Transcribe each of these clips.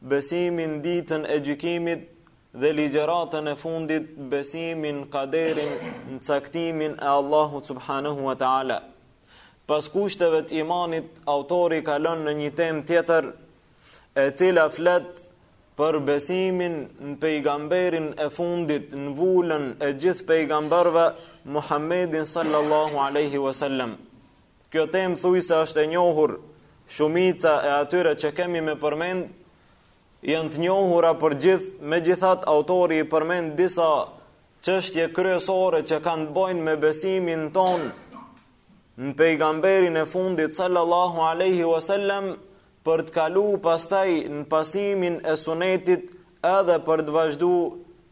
besimin ditën e gjykimit dhe ligjëratën e fundit, besimin kaderin në caktimin e Allahut subhanahu wa taala. Pas kushteve të imanit, autori kalon në një temë tjetër, e cila flet për besimin në pejgamberin e fundit, në vulën e gjithë pejgamberëve Muhammedin sallallahu alaihi wasallam. Kjo temë thujse është e njohur, shumica e atyre që kemi me përmend, janë të njohura për gjithë, megjithatë autori i përmend disa çështje kryesore që kanë të bojnë me besimin tonë në pejgamberin e fundit sallallahu aleyhi wasallam për të kalu pastaj në pasimin e sunetit edhe për të vazhdu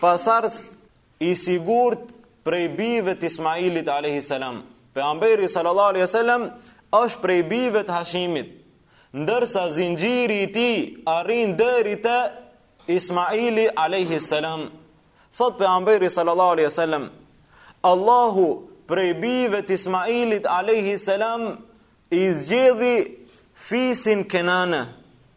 pasardhës i sigurt prej bijve të Ismailit alayhi salam. Pejgamberi sallallahu alaihi wasallam është prej bijve të Hashimit, ndërsa zinxhiri i tij arrin deri te Ismaili alayhi salam. Thotë pejgamberi sallallahu alaihi wasallam, Allahu prej bijve të Ismailit alayhi salam i zgjedhi fisin Kenana.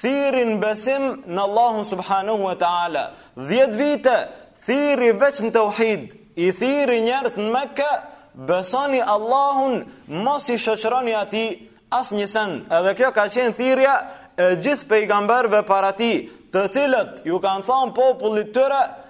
Thirri në besim në Allahun subhanahu wa taala. 10 vite thirri veç në teuhid, i thirri njerëz në Mekë, besoni Allahun, mos i shoqëroni atij asnjë send. Edhe kjo ka qenë thirrja e gjithë pejgamberëve para tij, të cilët ju kanë thënë popullit tyre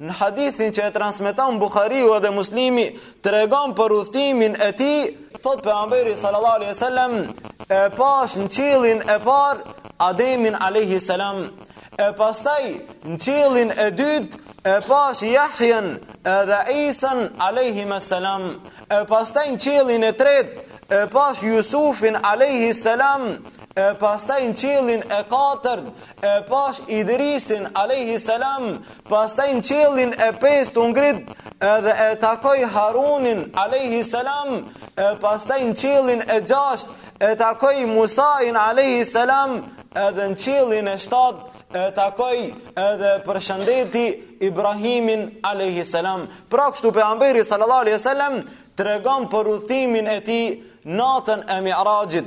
Në hadithin që e transmeton Buhariu edhe Muslimi, tregon për udhëtimin e tij, thotë pejgamberi sallallahu alaihi wasallam, e pash në qiellin e parë Ademin alaihi salam, e pastaj në qiellin e dytë e pash Jahjen edhe Isan alaihi salam, e pastaj në qiellin e tretë e pash Jusufin alaihi salam, e pastaj në qiellin e katërt E pash Idrisin alayhi salam, pastaj në qiellin e pestë u ngrit edhe e takoi Harunin alayhi salam, e pastaj në qiellin e gjashtë e takoi Musain alayhi salam, edhe në qiellin e shtatë e takoi edhe përshëndeti Ibrahimin alayhi salam. Pra kështu pejgamberi sallallahu alaihi wasallam tregon për udhëtimin e tij natën e Miraxhit.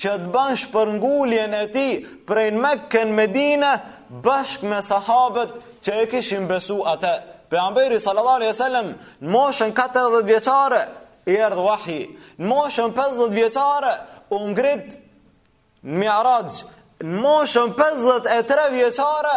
që të ban shpërnguljen e tij prej Mekës në Medinë bashkë me sahabët që e kishin besu atë. Pejgamberi sallallahu alejhi we sellem në moshën 40 vjeçare i erdh wahji. Në moshën 50 vjeçare u ngrit në Miraxh. Në moshën 53 vjeçare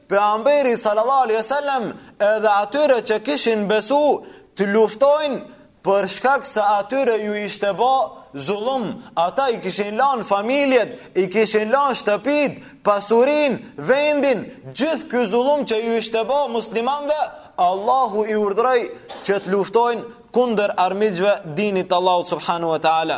Pejgamberi sallallahu alaihi wasallam edhe atyre që kishin besu të luftojnë për shkak se atyre ju ishte bë zullum, ata i kishin lanë familjet, i kishin lanë shtëpit, pasurin, vendin, gjithë ky zullum që ju ishte bë muslimanëve, Allahu i urdhëroi që të luftojnë kundër armiqve të dinit të Allahut subhanahu wa taala.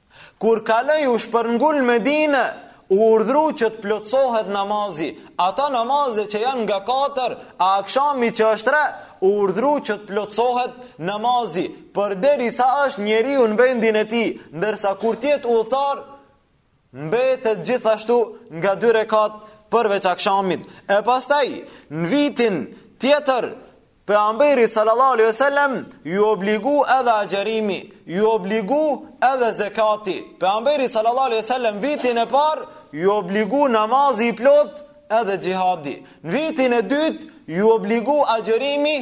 Kur kaloi u shpërngul Medinë, u urdhru që të plotësohet namazi, ata namaze që janë nga katër, a akshami që është tre, u urdhru që të plotësohet namazi, përderisa është njeriu në vendin e tij, ndërsa kur të jetë udhëtar, mbetet gjithashtu nga dy rekat përveç akshamit. E pastaj, në vitin tjetër, Pejgamberi sallallahu alejhi ve sellem ju obligu edhe agjerimi, ju obligu edhe zekati. Pejgamberi sallallahu alejhi ve sellem në vitin e parë ju obligu namazi i plotë edhe xhihadi. Në vitin e dytë ju obligu agjerimi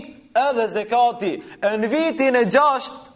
edhe zekati. E në vitin e gjashtë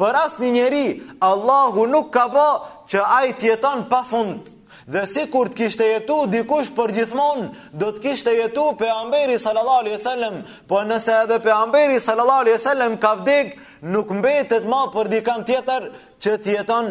Për asnjë njeri, Allahu nuk ka bë që ai të jeton pa fund. Dhe sikur të kishte jetu dikush përgjithmonë, do të kishte jetu Pejgamberi sallallahu alejhi ve sellem, po nëse edhe Pejgamberi sallallahu alejhi ve sellem ka vdek, nuk mbetet ma për dikan tjetër që të jeton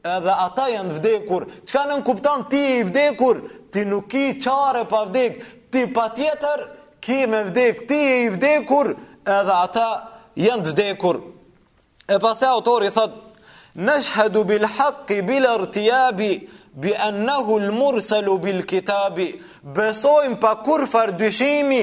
Edhe ata janë të vdekur. Çka nënkupton ti je i vdekur? Ti nuk ki çare pa vdek. Ti patjetër ki me vdek. Ti je i vdekur, edhe ata janë të vdekur. E pastaj autori thot: "Nashhadu bil haqqi bila irtijabi bi annahu al mursalu bil kitabi." Besojmë pa kurrfarë dyshimi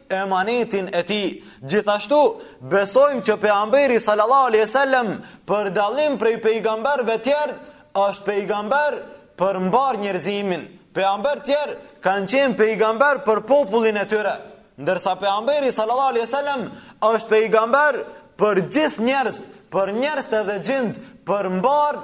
emanetin e tij. Gjithashtu, besojmë që pejgamberi sallallahu alejhi ve sellem për dallim prej pejgamberëve të tjerë është pejgamber për mbarë njerëzimin. Pejgamber të tjerë kanë qenë pejgamber për popullin e tyre, ndërsa pejgamberi sallallahu alejhi ve sellem është pejgamber për gjithë njerëzit, për njerëzit edhe xhind për mbarë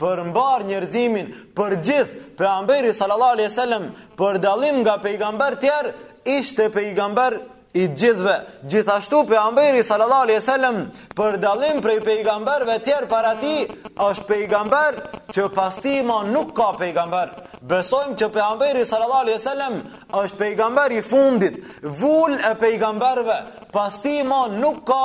për mbarë njerëzimin, për gjithë, Pejgamberi sallallahu alaihi sallam, për dallim nga pejgamber tjerë, ishte pejgamber i gjithëve. Gjithashtu Pejgamberi sallallahu alaihi sallam, për dallim prej pejgamberve tjerë para tij, është pejgamber që pas tij ma nuk ka pejgamber. Besojmë që Pejgamberi sallallahu alaihi sallam, është pejgamberi i fundit, vulë e pejgamberve, pas tij ma nuk ka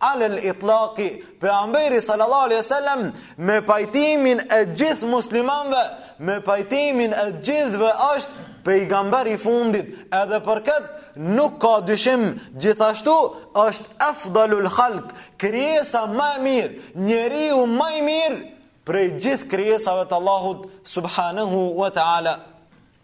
Alel itlaqi, Pejgamberi sallallahu alejhi wasallam me pajtimin e gjithë muslimanëve, me pajtimin e gjithëve është pejgamberi i fundit. Edhe për këtë nuk ka dyshim, gjithashtu është afdalul khalq, krijesa ma e mirë, njeriu ma i mirë prej gjithë krijesave të Allahut subhanahu wa taala.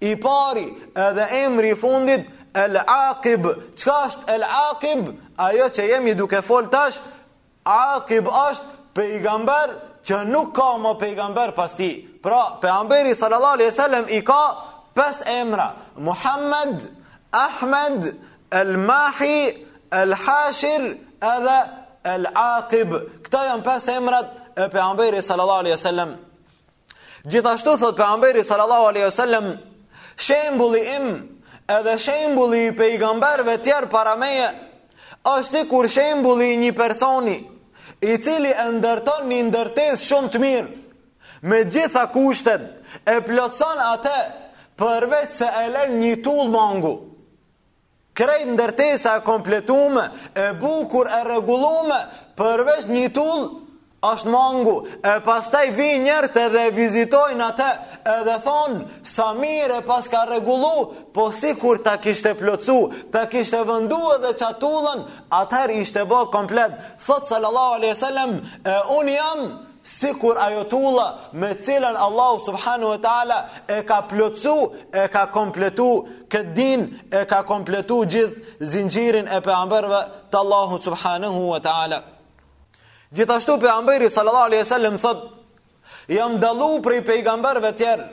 I pari edhe emri i fundit El Aqib. Çka është El Aqib? Ajo që jemi duke fol tash, Aqib është pejgamber që nuk ka më pejgamber pas tij. Pra, pejgamberi sallallahu alejhi wasallam i ka pes emra: Muhammed, Ahmed, El Mahi, El Hashir, edhe El Aqib. Këta janë pes emrat e pejgamberit sallallahu alejhi wasallam. Gjithashtu thot pejgamberi sallallahu alaihi wasallam, shembulli im edhe shembulli i pejgamberëve të tjerë para meje është sikur shembulli i një personi i cili e ndërton një ndërtesë shumë të mirë me gjitha kushtet e plotëson atë përveç se e lën një tullë mangu. Krejt ndërtesa e kompletume, e bukur, e rregullume, përveç një tullë është mangu, e pastaj vijnë njerëzit edhe e vizitojnë atë, edhe thonë, sa mirë e paska rregullu, po sikur ta kishte plotësu, ta kishte vendu edhe qat tullën, atëher ishte bo komplet, thotë sallallahu aleyhi sallam, e unë jam, sikur ajo tulla me të cilën Allahu subhanahu wa taala e ka plotësu, e ka kompletu këtë din, e ka kompletu gjithë zinxhirin e pejgamberëve të Allahut subhanahu wa taala. Gjithashtu pejgamberi sallallahu alaihi wasallam thot: "Jam dallu prej pejgamberëve të tjerë,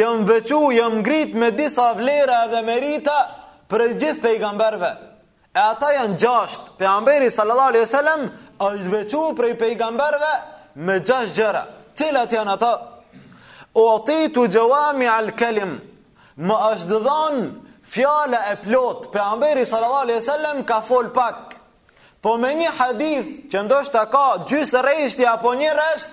jam veçu, jam ngrit me disa vlera dhe merita prej gjithë pejgamberëve." E ata janë gjashtë, Pejgamberi sallallahu alejhi ve sellem është veçu prej pejgamberëve me gjashtë gjëra. Cilat janë ato? Utitu jawami al kalim. Më është dhon fjala e plot. Pejgamberi sallallahu alejhi ve sellem ka fol pak. Po me një hadith që ndoshta ka gjysë rreshti apo një rresht,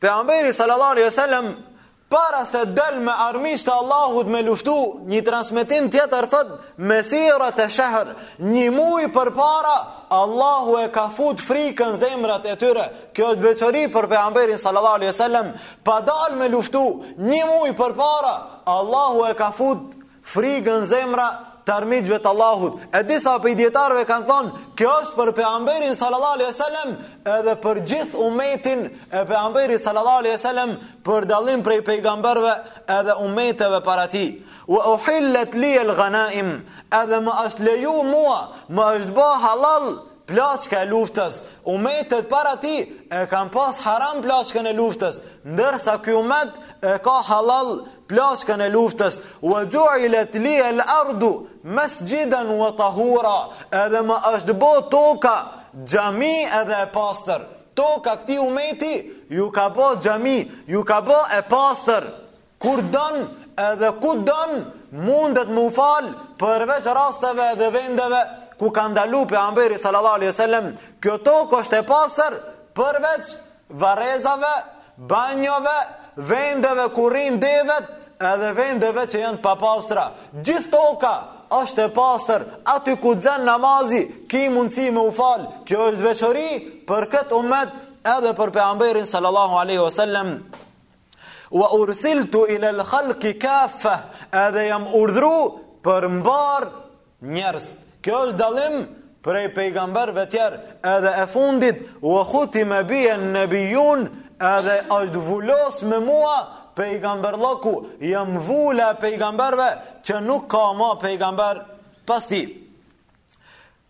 Pejgamberi sallallahu alaihi wasallam para se del me armiqtë e Allahut me luftu, një transmetim tjetër thot mesirate shehr, një muaj përpara Allahu e ka fut frikën zemrat e tyre. Kjo është veçori për pejgamberin sallallahu alaihi wasallam, pa dal me luftu, një muaj përpara Allahu e ka fut Frikën zemra të armiqve të Allahut. E disa prej dijetarëve kanë thonë, kjo është për pejgamberin sallallahu alejhi ve sellem, edhe për gjith umetin e pejgamberit sallallahu alejhi ve sellem, për dallim prej pejgamberve edhe umeteve para tij. Ue uhillet li el ganaim, edhe më është leju mua, më është bo halal Plaçka e luftës, umetet para tij e kanë pas haram plaçkën e luftës, ndërsa ky umet e ka halal plaçkën e luftës. Wa ju'ilat li al-ardu masjidan wa tahura. Edhe më është bo toka xhami edhe e pastër. Toka këtij umeti iu ka bo xhami, iu ka bo e pastër. Kur don edhe ku don mundet mu fal përveç rasteve edhe vendeve ku ka ndalu pejgamberi sallallahu alaihi wasallam, kjo tokë është e pastër përveç varrezave, banjove, vendeve ku rrin devet edhe vendeve që janë papastra. Gjithë toka është e pastër, aty ku zën namazi, ki mundësi me u fal. Kjo është veçori për këtë umet edhe për pejgamberin sallallahu alaihi wasallam. Wa ursiltu ila al-khalqi kaffa, edhe jam urdhru për mbar njerëz. Kjo është dallim prej pejgamberëve tjerë, edhe e fundit wa khutima bi an-nabiyun, edhe është vulos me mua pejgamberllëku, jam vula pejgamberëve që nuk ka ma pejgamber pas tij.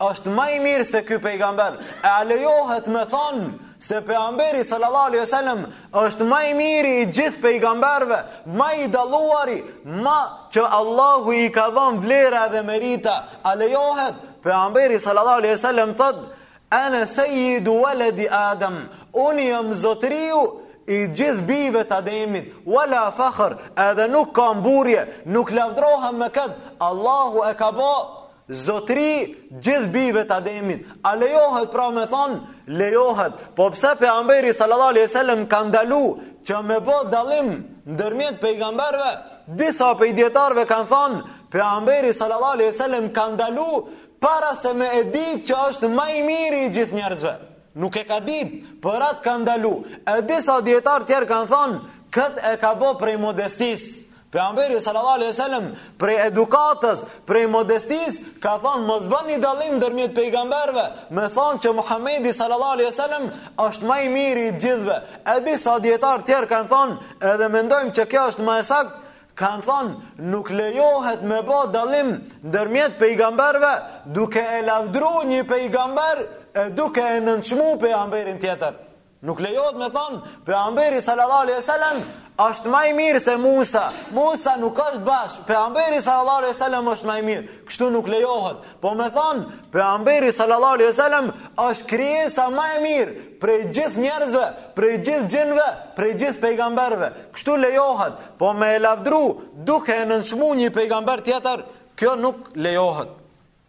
është ma i mirë se ky pejgamber. E a lejohet me thonë se pejgamberi sallallahu alaihi wasallam është ma i miri i gjithë pejgamberëve, ma i dalluari, ma që Allahu i ka dhan vlera edhe merita. A lejohet pejgamberi sallallahu alaihi wasallam thotë Ana sayyidu waladi Adam, unë jam zotriu i gjithë bijve të Ademit, wala fakhër, edhe nuk ka mburrje, nuk lavdrohem me këtë, Allahu e ka bo, Zotri gjithë bijve të Ademit. A lejohet pra me thon? Lejohet. Po pse pejgamberi sallallahu alejhi we sellem ka ndalu që me bo dallim ndërmjet pejgamberëve? Disa prej dijetarëve kanë thon, pejgamberi sallallahu alejhi we sellem ka ndalu para se me e ditë që është ma i miri i gjithë njerëzve. Nuk e ka ditë, për atë ka ndalu. E disa dijetarë tjerë kanë thon, kët e ka bo prej modestisë. Pejgamberi sallallahu alejhi we sellem prej edukatës, prej modestisë, ka thonë mos bëni dallim ndërmjet pejgamberëve, me thonë që Muhamedi sallallahu alejhi we sellem është ma i miri i gjithëve. E disa dijetarë tjerë kanë thonë, edhe mendojmë që kjo është ma e saktë, kanë thonë nuk lejohet me bo dallim ndërmjet pejgamberëve, duke e lavdru një pejgamber e duke e nënçmu pejgamberin tjetër. Nuk lejohet me thon, pejgamberi sallallahu alejhi we sellem është ma i mirë se Musa. Musa nuk është bash, pejgamberi sallallahu alejhi we sellem është ma i mirë. Kështu nuk lejohet. Po me thon, pejgamberi sallallahu alejhi we sellem është krijesa ma e mirë prej gjithë njerëzve, prej gjithë xhinëve, prej gjithë pejgamberëve. Kështu lejohet. Po me e lavdru duke nënçmu një pejgamber tjetër, kjo nuk lejohet.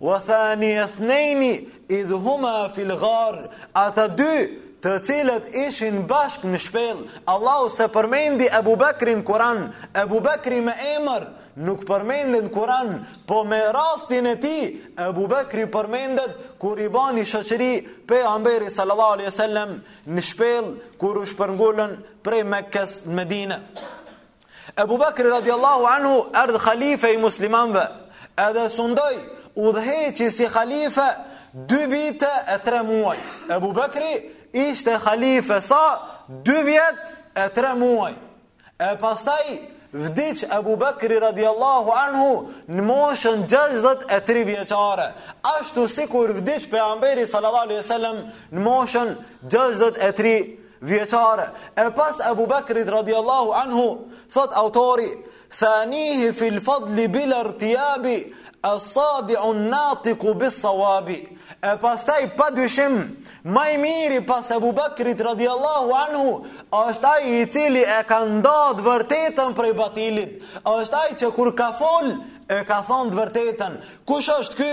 Wa thani ithnaini idh huma fil ghar, ata dy të cilët ishin bashkë në shpellë, Allahu s'e përmendi Ebu Bekrin n'Kur'an, Ebu Bekri me emër nuk përmendet në Kur'an, po me rastin e tij, Ebu Bekri përmendet kur i bani shoqëri pejgamberit sallallahu alaihi sallam në shpellë kur u shpërngulën prej Mekës në Medinë. Ebu Bekri radiallahu anhu erdh khalife i muslimanve, edhe sundoi udhëheqi si khalife dy vite e tre muaj. Ebu Bekri ishte khalife sa dy vjet e tre muaj. E pastaj vdiq Ebu Bekri radiallahu anhu në moshën 63 vjeçare. Ashtu sikur vdiq pejgamberi sallallahu alaihi wasallam në moshën 63 vjeçare. E pas Abu Bakrit radiallahu anhu, thotë autori, thanihi fil fadli bila irtijabi, es-sadiun natiku bis sawabi. E pastaj pa dyshim, ma i miri pas Abu Bakrit radiallahu anhu, është ai i cili e ka nda të vërtetën prej batilit, është ai që kur ka fol, e ka thonë të vërtetën. Kush është ky?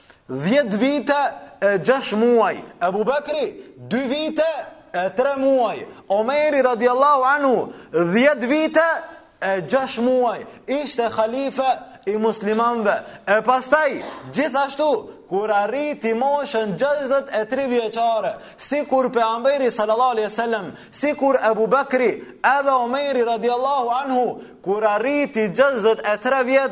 Dhjetë vite e gjashtë muaj, Ebu Bekri, dy vite e tre muaj, Omeri radiallahu anhu, dhjetë vite e gjashtë muaj, ishte khalife i muslimanve, e pastaj, gjithashtu, kur arriti moshën 63 vjeçare, sikur pejgamberi sallallahu alaihi wasallam, sikur Ebu Bekri, edhe Omeri radiallahu anhu, kur arriti 63 vjet,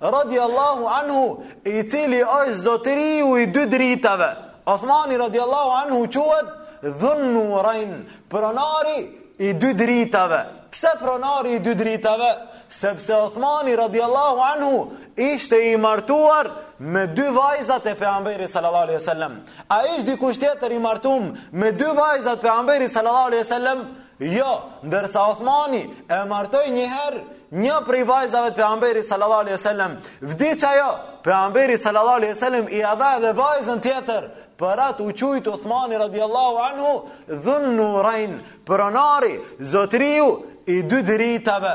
radijallahu anhu, i cili është zotëriu i dy dritave. Othmani radijallahu anhu quhet dhunnurajn, pronari i dy dritave. Pse pronari i dy dritave? Sepse Othmani radijallahu anhu ishte i martuar me dy vajzat e pejgamberit sallallahu alaihi wasallam. A ishte dikush tjetër i martum me dy vajzat e pejgamberit sallallahu alaihi wasallam? Jo, ndërsa Uthmani e martoi një herë një prej vajzave të pejgamberit sallallahu alejhi ve sellem, vdiq ajo. Pejgamberi sallallahu alejhi ve sellem i dha edhe vajzën tjetër, për atë u qujt Uthmani radhiyallahu anhu dhunnurain, pronari, zotëriu i dy dritave.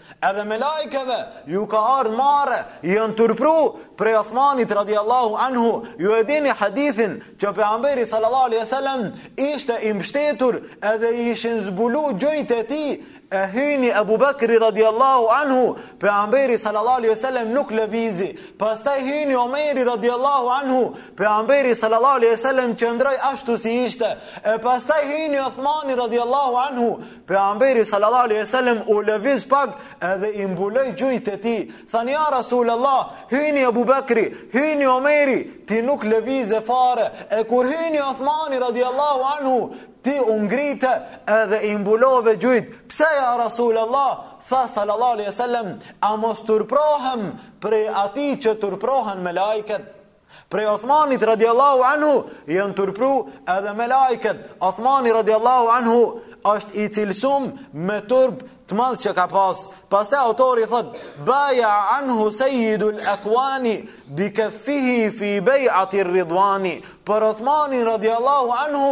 Edhe melaikeve u ka ardhë marre, janë turpru prej Othmanit radiallahu anhu, ju e dini hadithin që pejgamberi sallallahu alejhi ve sellem ishte i mshtetur edhe ishin zbulu gjujt e tij, e hyni Ebu Bekri radiallahu anhu, pejgamberi sallallahu alejhi ve sellem nuk lëvizi, pastaj hyni Omeri radiallahu anhu, pejgamberi sallallahu alejhi ve sellem qëndroi ashtu si ishte, e pastaj hyni Othmani radiallahu anhu, Pejgamberi sallallahu alejhi ve sellem u lëviz pak edhe i mbuloi gjujt e tij. Thanë ja Rasulullah, hyni Abu Bakri, hyni Omeri, ti nuk lëvize fare. E kur hyni Othmani radiallahu anhu, ti u ngrite edhe i mbulove gjujt. Pse ja Rasulullah, tha sallallahu alejhi ve sellem, a mos turprohem prej atij që turprohen melaiket? Prej Uthmanit radiallahu anhu janë turpru edhe melaiket. Uthmani radiallahu anhu është i cilësum me turp të madh që ka pas. Pastaj autori thot, baja anhu sejidul ekvani, bi keffihi fi bej'atir ridwani. Për Uthmanin radiallahu anhu,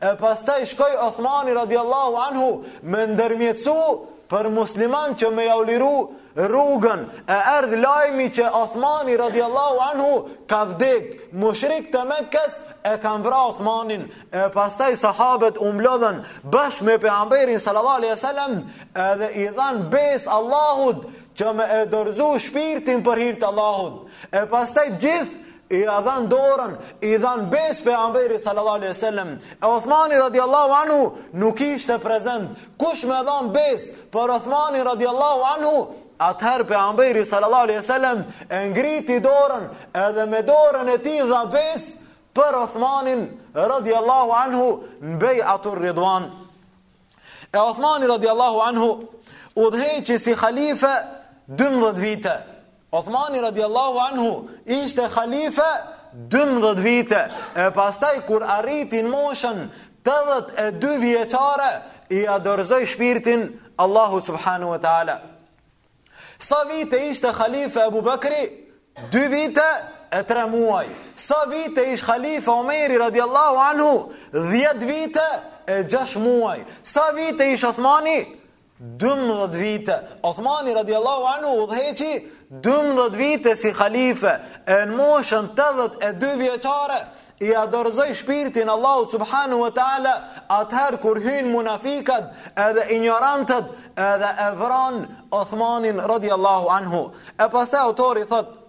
E pastaj shkoi Uthmani radiallahu anhu me ndërmjetësu për musliman që me jau liru rrugën. E erdh lajmi që Uthmani radiallahu anhu ka vdek. Mushrikt e Mekës e kanë vra Uthmanin. E pastaj sahabet u mblodhën bashkë me pejgamberin sallallahu alaihi wasallam edhe i dhanë bes Allahut që me e dorëzu shpirtin për hir të Allahut. E pastaj gjithë Ia dhanë dorën, i dhanë besë pejgamberit sallallahu alaihi sallam. E Othmani radiallahu anhu nuk ishte prezent. Kush me dhanë besë për Othmanin radiallahu anhu, atëherë pejgamberi sallallahu alaihi sallam e ngriti dorën edhe me dorën e tij dha besë për Othmanin radiallahu anhu në bej'atur ridwan. E Othmani radiallahu anhu udhëheqi si khalife 12 vite. Uthmani radiallahu anhu ishte khalife 12 vite, e pastaj kur arriti n'moshën 82 vjeçare, ia dorëzoi shpirtin Allahut subhanahu wa ta'ala. Sa vite ishte khalife Ebu Bekri? Dy vite e tre muaj. Sa vite ishte khalife Omeri radiallahu anhu? Dhjet vite e gjash muaj. Sa vite ishte Othmani? Dymbëdhjetë vite, Uthmani radijallahu anhu udhëheqi dymbëdhjetë vite si halife, e në moshën tetëdhjetë e dy vjeçare ia dorëzoi shpirtin Allahut subhanahu wa taala, atëherë kur hynë munafikat edhe injorantët edhe e vranë Uthmanin radijallahu anhu. E pastaj autori thotë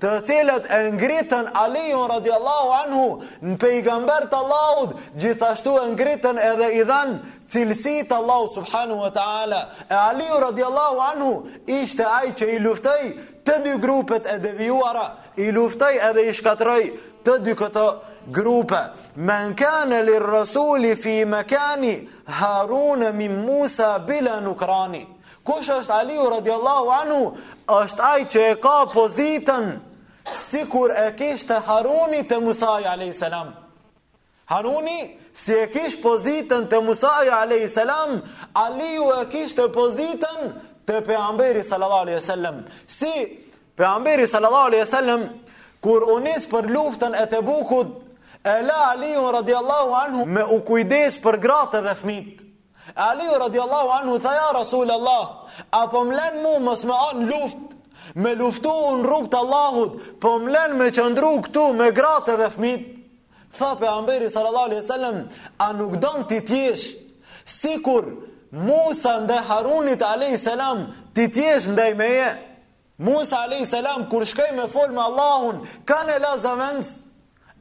të cilët e ngritën Aliun radiallahu anhu në pejgamber të Allahut, gjithashtu e ngritën edhe i dhanë cilësi të Allahut subhanahu wa ta'ala. E Aliu radiallahu anhu ishte ai që i luftoi të dy grupet e devijuara, i luftoi edhe i shkatrroi të dy këto grupe. Men kane lirresuli fi mekani, Harune min Musa bila nukrani. Kush është Aliu radiallahu anhu? është ai që e ka pozitën sikur e kishte Haruni te Musai a.s. Haruni si e kish pozitën te Musai a.s. Aliu e kishte pozitën te pejgamberi sallallahu a.s. Si pejgamberi sallallahu a.s. kur u nis për luftën e Tebukut e la Aliun radiallahu anhu me u kujdes për gratë dhe fmijt. Aliu radiallahu anhu tha ja Rasul Allah, a po mlen mu mos me ardh n'luftë, me luftu unë n'rrugë t' Allahut, po mlen me qëndru këtu me gratë edhe fmijt? Tha Pejgamberi sallallahu alaihi sallam, a nuk don ti t'jesh, sikur Musa ndaj Harunit alaihi sallam, ti t'jesh ndaj meje? Musa alejhi selam kur shkoi me fol me Allahun, kanë e la zavendës?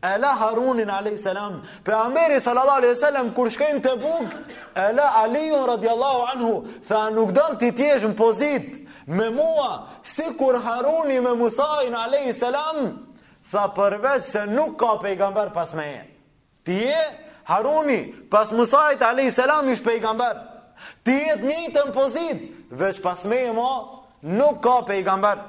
E la Harunin alejhi selam. Pejgamberi sallallahu alejhi selam kur shkoi në Tebuk, e la Aliun radiallahu anhu, tha nuk don ti të jesh në pozitë me mua sikur Haruni me Musain alejhi selam, tha përveç se nuk ka pejgamber pas meje. Ti je, Haruni, pas Musait alayhis salam ish pejgamber. Ti je n'të njëjtën pozitë, veç pas meje mo nuk ka pejgamber.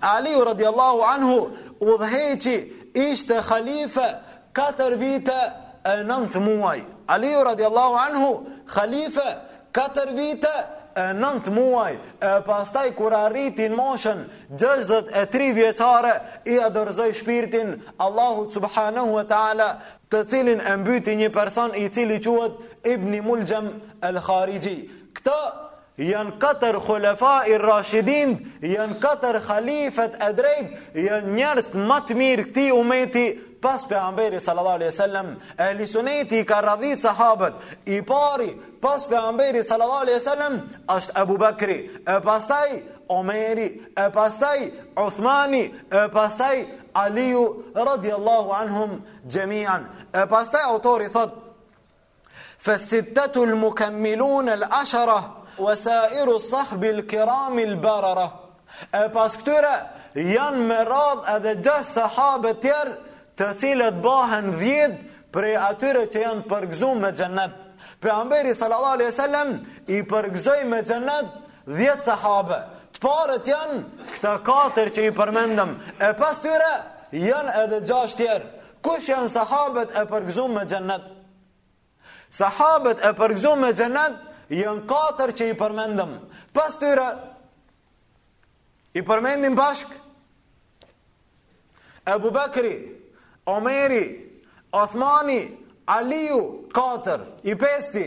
Aliu radiallahu anhu udhëheqi ishte khalife 4 vite e 9 muaj. Aliu radiallahu anhu khalife Katër vite e nëntë muaj e pastaj kur arriti në moshën gjashtëdhjetë e tri vjeçare ia dorëzoi shpirtin Allahut subhanehu ve teala, të cilin e mbyti një person i cili quhet Ibni Mulxhem el-Kharixhi. Këta janë katër Khulafa ir-Rashidin, janë katër halifet e drejtë, janë njerëzit ma të mirë t'këtij umeti pas Pejgamberit sallallahu alejhi ve sellem. Ehli Suneti i ka radhitë sahabët, i pari بس بأمبيري صلى الله عليه وسلم أشت أبو بكري أباستاي أميري أباستاي عثماني أباستاي علي رضي الله عنهم جميعا أباستاي أوتوري ثد فالستة المكملون العشره Wesairu sahbil kiramil barara E pas këtyre janë me radhë edhe gjashtë sahabe tjerë të cilët bahen dhjetë prej atyre që janë përgëzu me xhennet. Pejgamberi sallallahu alaihi sallam i përgëzoi me xhennet dhjetë sahabe. Të parët janë këta katër që i përmendëm. E pas tyre janë edhe gjashtë tjerë. Kush janë sahabet e përgëzu me xhennet? Sahabët e përgëzu me xhennet, janë katër që i përmendëm. Pas tyre, i përmendim bashkë, Ebu Bekri, Omeri, Othmani, Aliu, katër, i pesti.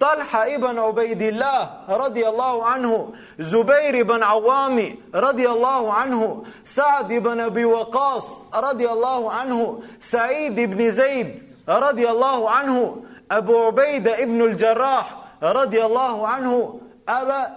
طلحة ابن عبيد الله رضي الله عنه زبير بن عوام رضي الله عنه سعد بن أبي وقاص رضي الله عنه سعيد بن زيد رضي الله عنه أبو عبيدة ابن الجراح رضي الله عنه أبا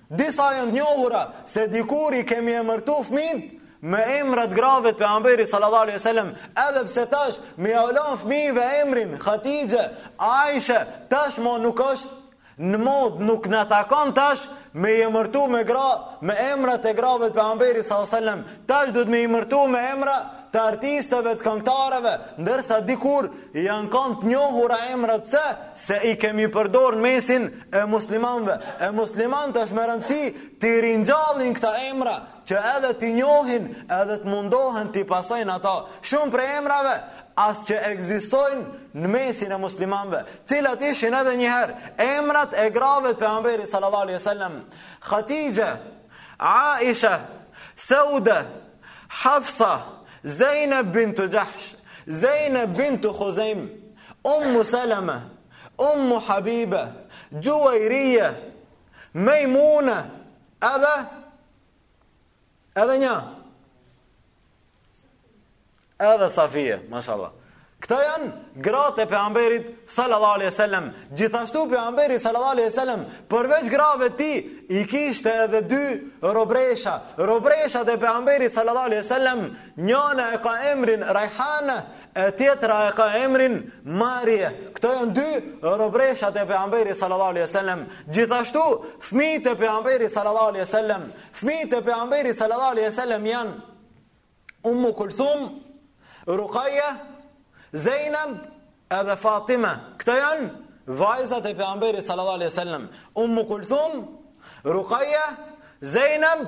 Disa janë të njohura se dikur i kemi emërtu fëmijët me emra të grave të pejgamberit sallallahu alejhi ve sellem, edhe pse tash me ja u lan fëmijëve emrin Hatixhe, Ajshe, tash mo nuk është në modë, nuk na takon tash me i emërtu me gra, me emrat e grave të pejgamberit sallallahu alejhi ve sellem. Tash duhet me i emërtu me emra të artistëve, të këngëtarëve, ndërsa dikur janë kanë të njohura emrat pse se i kemi përdor në mesin e muslimanëve, e muslimanët është me rëndësi t'i ringjallin këta emra, që edhe t'i njohin, edhe të mundohen t'i pasojnë ata. Shumë prej emrave, as që ekzistojnë në mesin e muslimanëve, cilat ishin edhe njëherë, emrat e grave të pejgamberit sallallahu alejhi ve sellem, Hatixhe, Aisha, Seude, Hafsa, Zejneb bintu Xhahsh, Zejneb bintu Huzejme, Ummu Seleme, Ummu Habibe, Xhuvejrije, Mejmune, edhe edhe një edhe Safije, mashallah. Këto janë gratë e pejgamberit sallallahu alejhi ve sellem. Gjithashtu pejgamberi sallallahu alejhi ve sellem përveç grave të tij i kishte edhe dy robresha. Robreshat e pejgamberit sallallahu alejhi ve sellem, njëna e ka emrin Rejhana, E tjetra e ka emrin Marije. Këto janë dy robreshat e pejgamberit sallallahu alejhi ve sellem. Gjithashtu, fëmijët e pejgamberit sallallahu alejhi ve sellem, fëmijët e pejgamberit sallallahu alejhi ve sellem janë Ummu Kulthum, Rukaje, Zejneb edhe Fatima. Këto janë vajzat e pejgamberit sallallahu alejhi ve sellem. Ummu Kulthum, Rukaje, Zejneb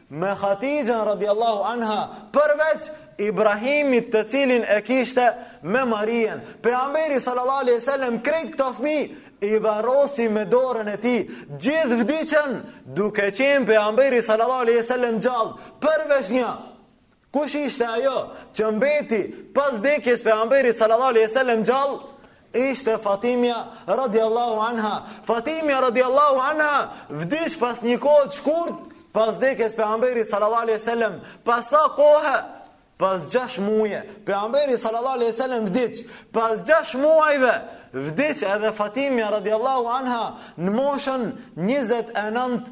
me Hatixhen radijallahu anha, përveç Ibrahimit të cilin e kishte me Marien. Pejgamberi sallallahu alejhi ve sellem krejt këto fëmijë i varrosi me dorën e tij, gjithë vdiqën duke qenë pejgamberi sallallahu alejhi ve sellem gjallë, përveç një. Kush ishte ajo që mbeti pas vdekjes së pejgamberit sallallahu alejhi ve sellem gjallë? Ishte Fatimia radiallahu anha. Fatimia radiallahu anha vdiq pas një kohe të shkurt pas vdekjes së pejgamberit sallallahu alejhi ve sellem. Pas sa kohe? Pas 6 muajve. Pejgamberi sallallahu alejhi ve sellem vdiq, pas 6 muajve vdiq edhe Fatimia radiallahu anha në moshën 29